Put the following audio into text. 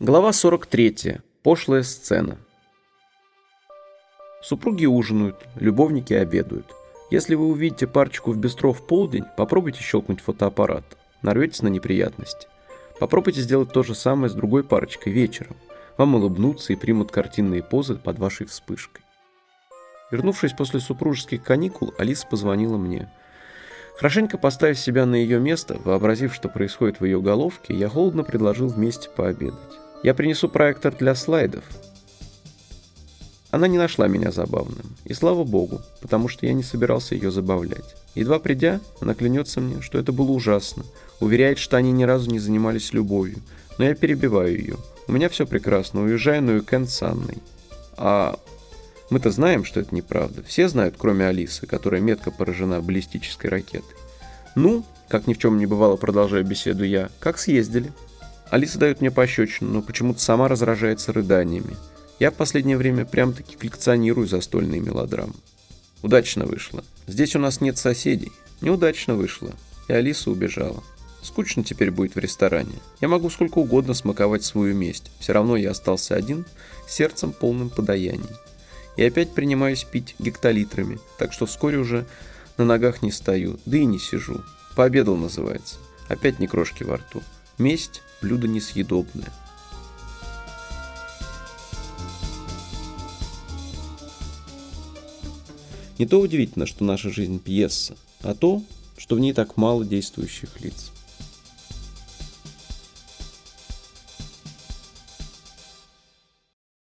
Глава 43. Пошлая сцена. Супруги ужинают, любовники обедают. Если вы увидите парочку в бистро в полдень, попробуйте щелкнуть фотоаппарат. Нарветесь на неприятности. Попробуйте сделать то же самое с другой парочкой вечером. Вам улыбнутся и примут картинные позы под вашей вспышкой. Вернувшись после супружеских каникул, Алиса позвонила мне. Хорошенько поставив себя на ее место, вообразив, что происходит в ее головке, я холодно предложил вместе пообедать. «Я принесу проектор для слайдов». Она не нашла меня забавным. И слава богу, потому что я не собирался ее забавлять. Едва придя, она клянется мне, что это было ужасно. Уверяет, что они ни разу не занимались любовью. Но я перебиваю ее. У меня все прекрасно, уезжаю на уикенд с Анной. А мы-то знаем, что это неправда. Все знают, кроме Алисы, которая метко поражена баллистической ракетой. Ну, как ни в чем не бывало, продолжая беседу я, как съездили? Алиса дает мне пощечину, но почему-то сама разражается рыданиями. Я в последнее время прям-таки коллекционирую застольные мелодрамы. Удачно вышло. Здесь у нас нет соседей. Неудачно вышло. И Алиса убежала. Скучно теперь будет в ресторане. Я могу сколько угодно смаковать свою месть. Все равно я остался один, сердцем полным подаяний и опять принимаюсь пить гектолитрами, так что вскоре уже на ногах не стою, да и не сижу. Пообедал называется. Опять не крошки во рту. Месть – блюдо несъедобное. Не то удивительно, что наша жизнь пьеса, а то, что в ней так мало действующих лиц.